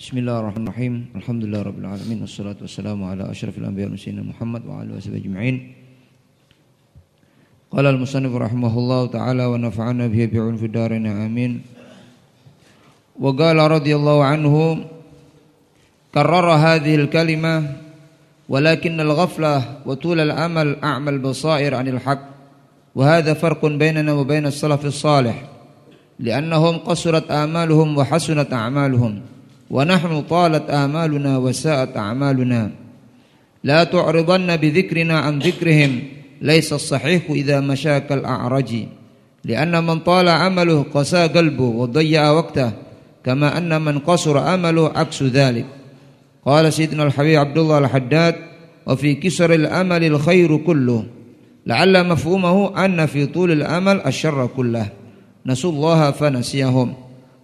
بسم الله الرحمن الرحيم الحمد لله رب العالمين والصلاة والسلام على أشرف الأنبياء والمرسلين محمد وعلى آله وصحبه أجمعين قال المصنف رحمه الله تعالى ونفعنا به بعون في دارنا آمين وقال رضي الله عنه كرر هذه الكلمة ولكن الغفلة وطول الأمل أعمى البصائر عن الحق وهذا فرق بيننا وبين السلف الصالح لأنهم قصرت آمالهم وحسنت أعمالهم ونحن طالت آمالنا وساءت أعمالنا. لا تعرضن بذكرنا عن ذكرهم. ليس الصحيح إذا مشاك الأعرج لأن من طال عمله قسى قلبه وضيع وقته. كما أن من قصر عمله عكس ذلك. قال سيدنا الحبيب عبد الله الحداد وفي كسر الأمل الخير كله. لعل مفهومه أن في طول الأمل الشر كله. نسوا الله فنسيهم.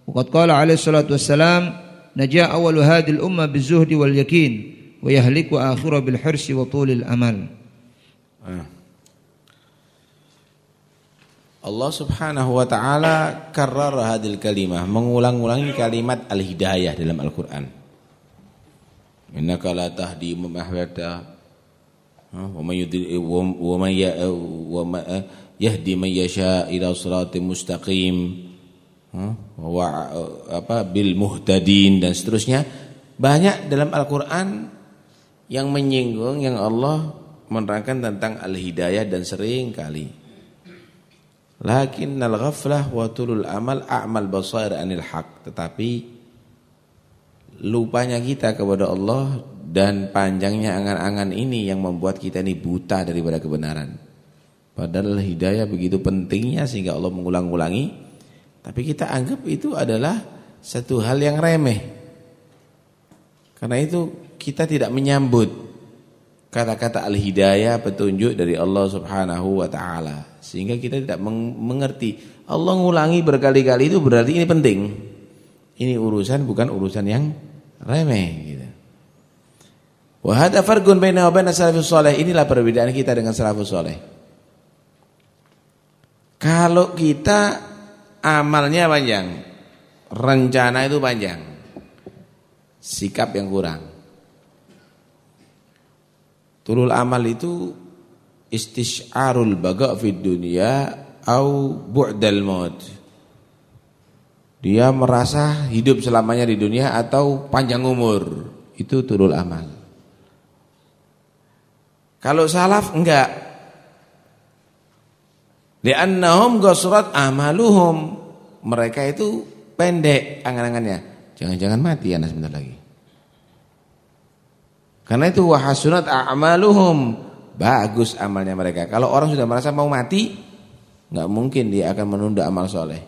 وقد قال عليه الصلاة والسلام Najah awal hadil umma bizuhdi wal yakin wa yahliku bil hirsi wa tulil. Ah. Allah Subhanahu wa taala karar hadil kalimah, mengulang-ulangi kalimat al-hidayah dalam Al-Qur'an. Innaka la tahdi wa wa wa wa man ya, eh, yahdi man yasha ila mustaqim wa apa bil muhtadin dan seterusnya. Banyak dalam Al-Qur'an yang menyinggung yang Allah menerangkan tentang al-hidayah dan sering kali Lakinnal ghaflah wa tulul amal a'mal basair anil haq. Tetapi lupanya kita kepada Allah dan panjangnya angan-angan ini yang membuat kita ini buta daripada kebenaran. Padahal hidayah begitu pentingnya sehingga Allah mengulang-ulangi. Tapi kita anggap itu adalah satu hal yang remeh. Karena itu kita tidak menyambut kata-kata al-hidayah petunjuk dari Allah Subhanahu wa taala. Sehingga kita tidak mengerti. Allah ngulangi berkali-kali itu berarti ini penting. Ini urusan bukan urusan yang remeh gitu. Wa hadza farqun baina wa baina salafus saleh. Inilah perbedaan kita dengan salafus saleh. Kalau kita amalnya panjang rencana itu panjang sikap yang kurang tulul amal itu istisharul baga' fid dunia au bu'dal maut. Dia merasa hidup selamanya di dunia atau panjang umur. Itu turul amal. Kalau salaf enggak. Li'annahum ghasrat amaluhum. Mereka itu pendek angan-angannya. Jangan-jangan mati anak sebentar lagi. Karena itu wahasunat a'maluhum bagus amalnya mereka. Kalau orang sudah merasa mau mati, nggak mungkin dia akan menunda amal soleh.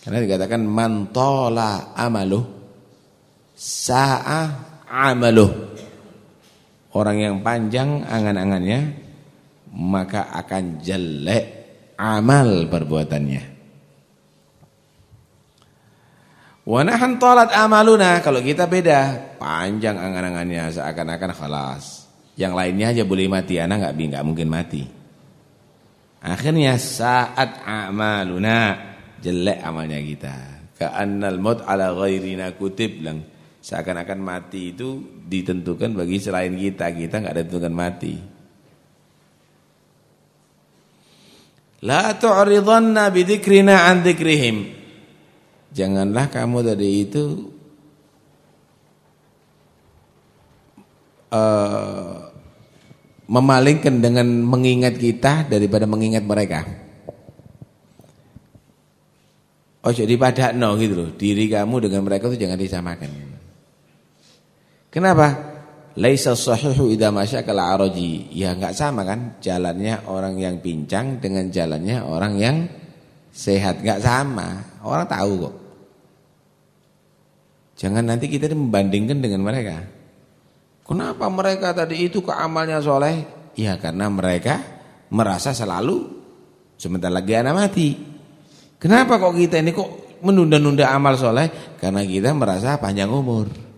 Karena dikatakan mantola amaluh sa'ah amaluh. Orang yang panjang angan-angannya maka akan jelek amal perbuatannya. Wanahan tolat amaluna kalau kita beda panjang angan-angannya seakan-akan khalas. Yang lainnya aja boleh mati, anak nggak nggak mungkin mati. Akhirnya saat amaluna jelek amalnya kita. Ka'annal maut ala ghairina lang. Seakan-akan mati itu ditentukan bagi selain kita, kita nggak ada tentukan mati. La tu'ridhanna bidzikrina an dzikrihim. Janganlah kamu tadi itu uh, memalingkan dengan mengingat kita daripada mengingat mereka. Oh jadi pada no gitu loh. Diri kamu dengan mereka itu jangan disamakan. Kenapa? Laisa sahihu idza masyakal araji. Ya enggak sama kan jalannya orang yang pincang dengan jalannya orang yang sehat enggak sama. Orang tahu kok. Jangan nanti kita membandingkan dengan mereka. Kenapa mereka tadi itu ke amalnya soleh? Ya karena mereka merasa selalu sebentar lagi anak mati. Kenapa kok kita ini kok menunda-nunda amal soleh? Karena kita merasa panjang umur.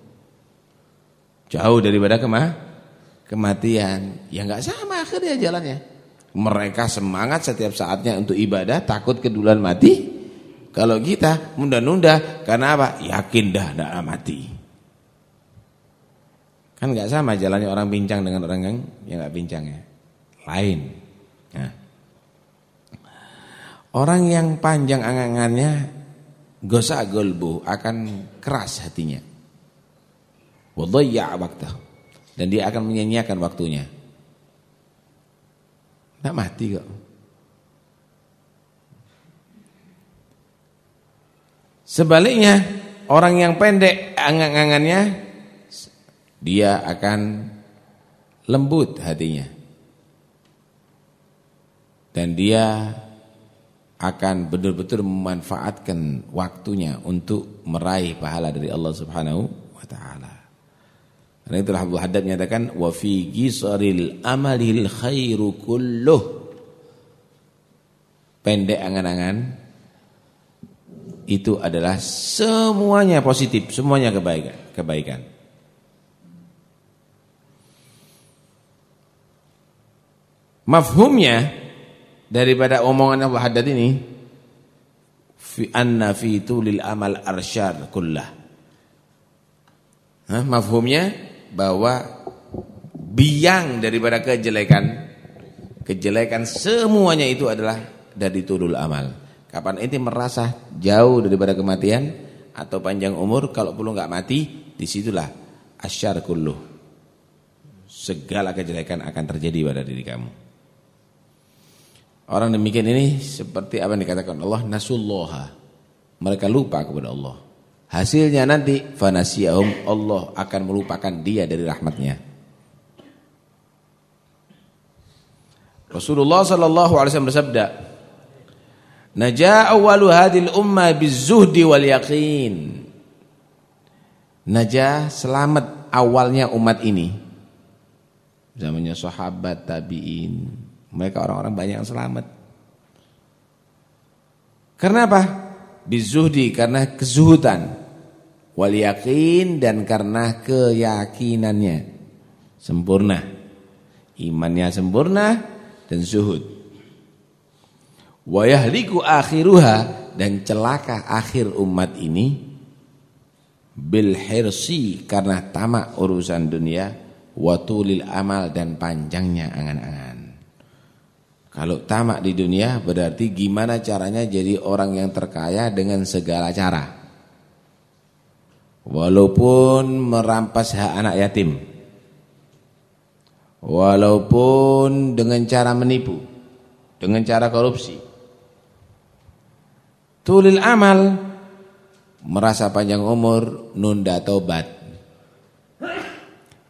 Jauh daripada kemah? kematian. Ya nggak sama akhirnya jalannya. Mereka semangat setiap saatnya untuk ibadah, takut keduluan mati. Kalau kita nunda-nunda karena apa? Yakin dah tidak mati. Kan nggak sama jalannya orang bincang dengan orang yang yang nggak bincang ya. Lain. Nah. Orang yang panjang angan-angannya gosa golbu akan keras hatinya. Dan dia akan menyanyiakan waktunya. Tidak mati kok. Sebaliknya, orang yang pendek angan-angannya dia akan lembut hatinya. Dan dia akan betul-betul memanfaatkan waktunya untuk meraih pahala dari Allah Subhanahu wa taala. Karena itulah Abu Haddad menyatakan wa fi gisaril amalil khairu kulluh. Pendek angan-angan itu adalah semuanya positif, semuanya kebaikan, kebaikan. Mafhumnya daripada omongan Abu Haddad ini fi anna fi tulil amal arsyad kullah. Hah, mafhumnya bahwa biang daripada kejelekan kejelekan semuanya itu adalah dari tulul amal. Kapan ente merasa jauh daripada kematian atau panjang umur kalau perlu enggak mati, di situlah asyar kulluh. Segala kejelekan akan terjadi pada diri kamu. Orang demikian ini seperti apa yang dikatakan Allah nasulloha. Mereka lupa kepada Allah. Hasilnya nanti fanasiyahum Allah akan melupakan dia dari rahmatnya. Rasulullah sallallahu alaihi wasallam bersabda, "Najaa awwalu hadhil umma bizuhdi wal yaqin." Najah selamat awalnya umat ini. Zamannya sahabat tabi'in, mereka orang-orang banyak yang selamat. Karena apa? Bizuhdi karena kezuhudan. Wal yakin dan karena keyakinannya sempurna. Imannya sempurna dan zuhud. Wa yahliku akhiruha dan celaka akhir umat ini bil hirsi karena tamak urusan dunia wa tulil amal dan panjangnya angan-angan. Kalau tamak di dunia berarti gimana caranya jadi orang yang terkaya dengan segala cara. Walaupun merampas hak anak yatim. Walaupun dengan cara menipu. Dengan cara korupsi. Tulil amal. Merasa panjang umur, nunda tobat.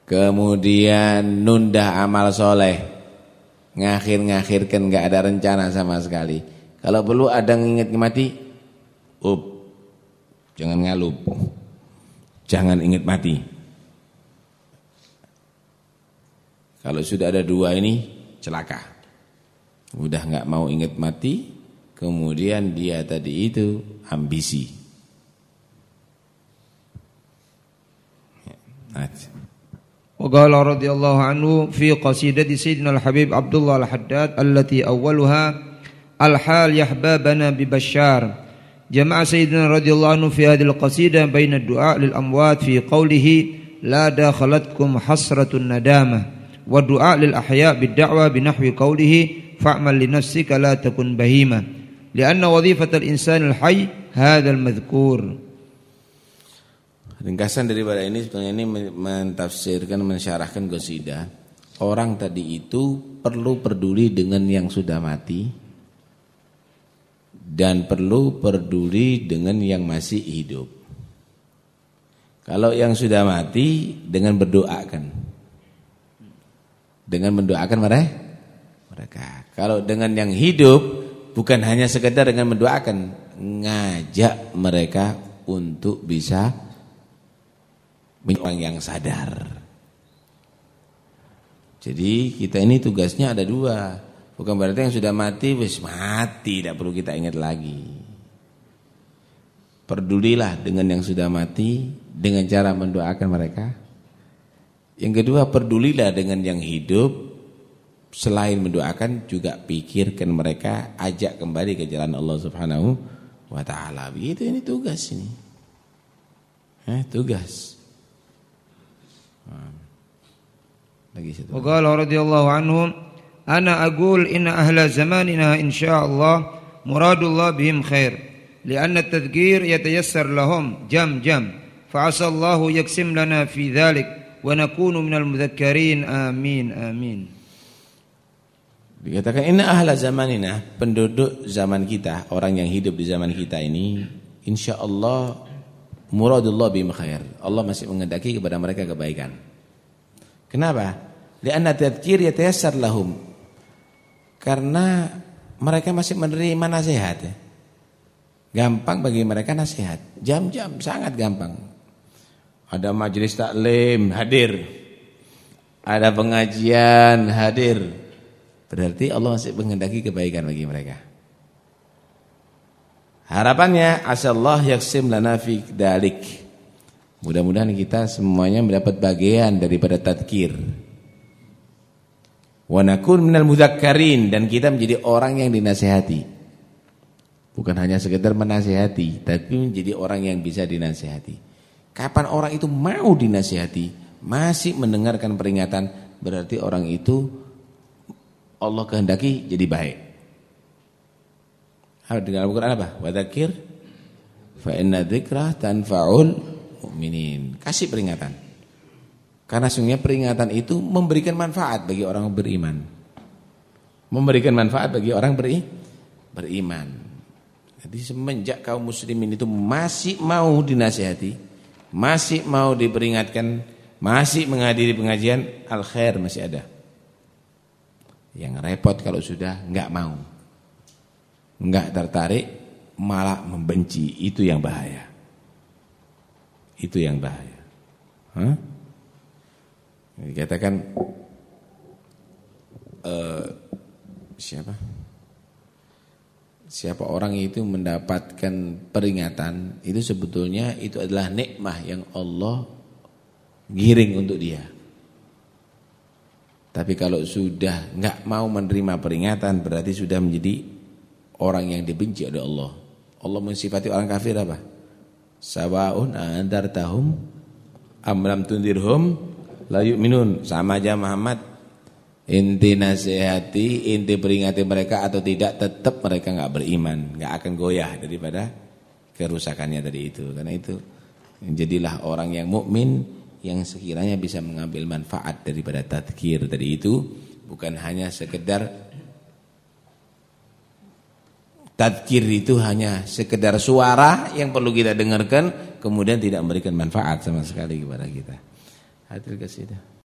Kemudian nunda amal soleh ngakhir-ngakhirkan nggak ada rencana sama sekali. Kalau perlu ada nginget mati, up, jangan ngalup, jangan ingat mati. Kalau sudah ada dua ini celaka, udah nggak mau ingat mati, kemudian dia tadi itu ambisi. Nah, وقال رضي الله عنه في قصيدة سيدنا الحبيب عبد الله الحداد التي أولها الحال يحبابنا ببشار Jama'a Sayyidina radhiyallahu anhu fi hadhihi al-qasidah baina du'a lil amwat fi qawlihi la dakhalatkum hasratun nadama wa du'a lil ahya bid da'wa bi nahwi qawlihi fa'mal li nafsika la takun bahima li'anna wadhifata al-insan al-hayy hadha al-madhkur Ringkasan daripada ini sebenarnya ini mentafsirkan mensyarahkan qasidah orang tadi itu perlu peduli dengan yang sudah mati dan perlu peduli dengan yang masih hidup. Kalau yang sudah mati dengan berdoakan. Dengan mendoakan mereka. Kalau dengan yang hidup bukan hanya sekedar dengan mendoakan, ngajak mereka untuk bisa orang yang sadar. Jadi kita ini tugasnya ada dua. Bukan berarti yang sudah mati wis mati, tidak perlu kita ingat lagi. Perdulilah dengan yang sudah mati dengan cara mendoakan mereka. Yang kedua, perdulilah dengan yang hidup selain mendoakan juga pikirkan mereka, ajak kembali ke jalan Allah Subhanahu wa taala. Begitu ini tugas ini. Eh, tugas. Lagi satu. Wa qala radhiyallahu anhu ana aqul inna ahla zamanina insyaallah muradullah bihim khair. لأن التذكير يتيسر لهم جم جم فعسى الله يقسم لنا في ذلك ونكون من المذكرين آمين آمين Dikatakan inna ahla zamanina, penduduk zaman kita, orang yang hidup di zaman kita ini, insya Allah muradullah bim khair. Allah masih mengendaki kepada mereka kebaikan. Kenapa? Lianna tadhkir yatayassar lahum. Karena mereka masih menerima nasihat ya. Gampang bagi mereka nasihat. Jam-jam sangat gampang. Ada majelis taklim hadir. Ada pengajian hadir Berarti Allah masih menghendaki kebaikan bagi mereka. Harapannya asallah yaksim lana fi dalik. Mudah-mudahan kita semuanya mendapat bagian daripada tadkir. Wa nakun minal mudzakkarin dan kita menjadi orang yang dinasihati. Bukan hanya sekedar menasihati, tapi menjadi orang yang bisa dinasihati. Kapan orang itu mau dinasihati, masih mendengarkan peringatan, berarti orang itu Allah kehendaki jadi baik. Dengan Al-Quran apa? Wadakir fa inna tanfa'ul mu'minin. Kasih peringatan. Karena sungguhnya peringatan itu memberikan manfaat bagi orang beriman. Memberikan manfaat bagi orang beri, beriman. Jadi semenjak kaum muslimin itu masih mau dinasihati, masih mau diperingatkan, masih menghadiri pengajian, al khair masih ada. Yang repot kalau sudah nggak mau. nggak tertarik, malah membenci. Itu yang bahaya. Itu yang bahaya. Hah? Dikatakan uh, siapa? Siapa orang itu mendapatkan peringatan itu sebetulnya itu adalah nikmah yang Allah giring untuk dia. Tapi kalau sudah nggak mau menerima peringatan berarti sudah menjadi orang yang dibenci oleh Allah. Allah mensifati orang kafir apa? Sawaun andartahum am lam tundirhum la yu'minun. Sama aja Muhammad inti nasihati, inti peringati mereka atau tidak tetap mereka nggak beriman, nggak akan goyah daripada kerusakannya tadi itu. Karena itu jadilah orang yang mukmin yang sekiranya bisa mengambil manfaat daripada tadkir tadi itu bukan hanya sekedar tadkir itu hanya sekedar suara yang perlu kita dengarkan kemudian tidak memberikan manfaat sama sekali kepada kita. Hadir kasidah.